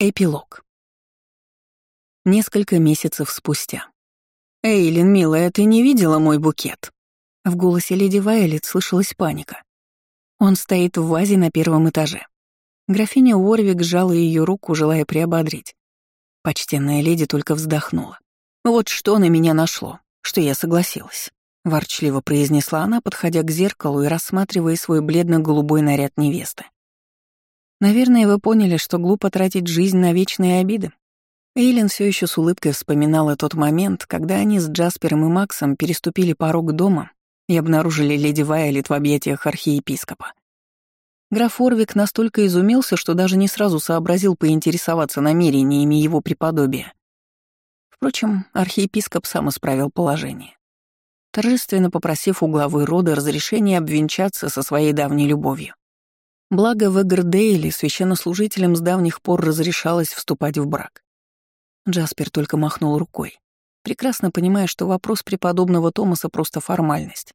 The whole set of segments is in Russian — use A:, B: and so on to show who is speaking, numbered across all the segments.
A: Эпилог. Несколько месяцев спустя. «Эйлин, милая, ты не видела мой букет?» В голосе леди Вайлет слышалась паника. Он стоит в вазе на первом этаже. Графиня Уорвик сжала ее руку, желая приободрить. Почтенная леди только вздохнула. «Вот что на меня нашло, что я согласилась», — ворчливо произнесла она, подходя к зеркалу и рассматривая свой бледно-голубой наряд невесты. Наверное, вы поняли, что глупо тратить жизнь на вечные обиды. Эйлин все еще с улыбкой вспоминала тот момент, когда они с Джаспером и Максом переступили порог дома и обнаружили леди Вайолет в объятиях архиепископа. Граф Орвик настолько изумился, что даже не сразу сообразил поинтересоваться намерениями его преподобия. Впрочем, архиепископ сам исправил положение. Торжественно попросив у главы рода разрешения обвенчаться со своей давней любовью. Благо в Эгрдейле священнослужителям с давних пор разрешалось вступать в брак. Джаспер только махнул рукой, прекрасно понимая, что вопрос преподобного Томаса просто формальность.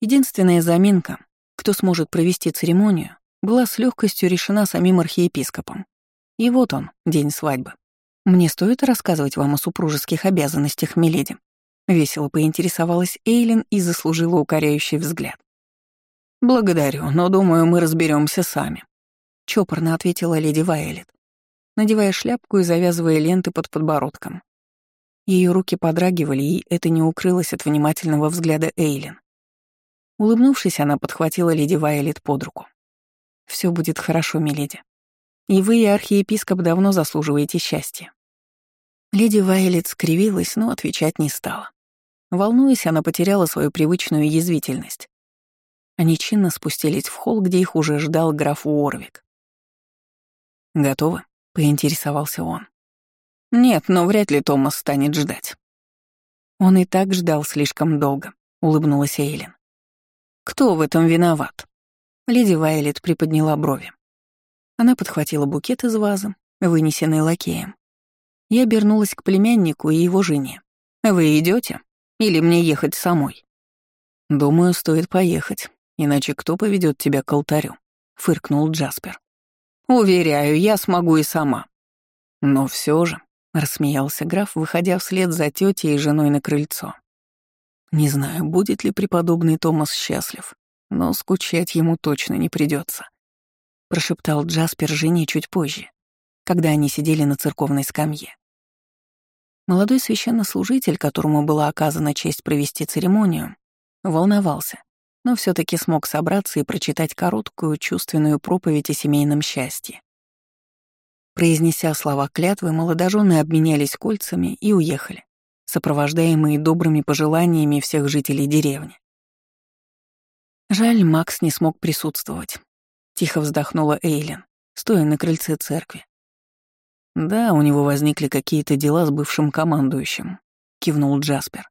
A: Единственная заминка, кто сможет провести церемонию, была с легкостью решена самим архиепископом. И вот он, день свадьбы. Мне стоит рассказывать вам о супружеских обязанностях, миледи. Весело поинтересовалась Эйлин и заслужила укоряющий взгляд. «Благодарю, но, думаю, мы разберемся сами», — чопорно ответила леди Вайолет, надевая шляпку и завязывая ленты под подбородком. Ее руки подрагивали, и это не укрылось от внимательного взгляда Эйлин. Улыбнувшись, она подхватила леди Вайолет под руку. Все будет хорошо, миледи. И вы, и архиепископ, давно заслуживаете счастья». Леди Вайолет скривилась, но отвечать не стала. Волнуясь, она потеряла свою привычную язвительность. Они чинно спустились в холл, где их уже ждал граф Уорвик. «Готовы?» — поинтересовался он. «Нет, но вряд ли Томас станет ждать». Он и так ждал слишком долго, — улыбнулась Эйлин. «Кто в этом виноват?» Леди Вайлет приподняла брови. Она подхватила букет из вазы, вынесенный лакеем. Я обернулась к племяннику и его жене. «Вы идете? Или мне ехать самой?» «Думаю, стоит поехать. Иначе кто поведет тебя к алтарю?» — фыркнул Джаспер. «Уверяю, я смогу и сама». «Но все же», — рассмеялся граф, выходя вслед за тетей и женой на крыльцо. «Не знаю, будет ли преподобный Томас счастлив, но скучать ему точно не придется, прошептал Джаспер жене чуть позже, когда они сидели на церковной скамье. Молодой священнослужитель, которому была оказана честь провести церемонию, волновался, но все таки смог собраться и прочитать короткую чувственную проповедь о семейном счастье. Произнеся слова клятвы, молодожены обменялись кольцами и уехали, сопровождаемые добрыми пожеланиями всех жителей деревни. Жаль, Макс не смог присутствовать. Тихо вздохнула Эйлин, стоя на крыльце церкви. Да, у него возникли какие-то дела с бывшим командующим, кивнул Джаспер.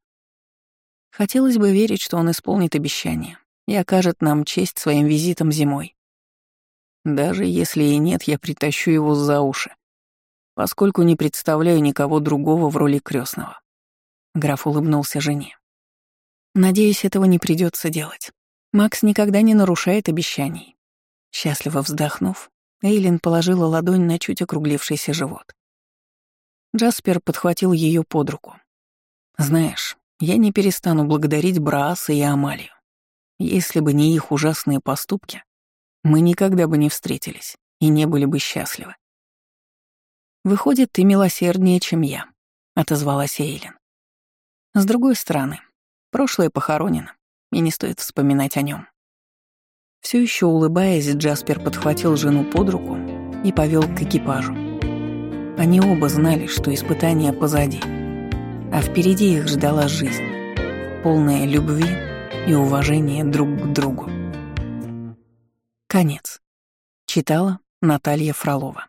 A: Хотелось бы верить, что он исполнит обещание, и окажет нам честь своим визитом зимой. Даже если и нет, я притащу его за уши, поскольку не представляю никого другого в роли крестного. Граф улыбнулся жене. Надеюсь, этого не придется делать. Макс никогда не нарушает обещаний. Счастливо вздохнув, Эйлин положила ладонь на чуть округлившийся живот. Джаспер подхватил ее под руку. «Знаешь, я не перестану благодарить Брааса и Амалию. Если бы не их ужасные поступки, мы никогда бы не встретились и не были бы счастливы. «Выходит, ты милосерднее, чем я», — отозвалась Эйлин. С другой стороны, прошлое похоронено, и не стоит вспоминать о нем. Все еще улыбаясь, Джаспер подхватил жену под руку и повел к экипажу. Они оба знали, что испытания позади, а впереди их ждала жизнь, полная любви и уважение друг к другу. Конец. Читала Наталья Фролова.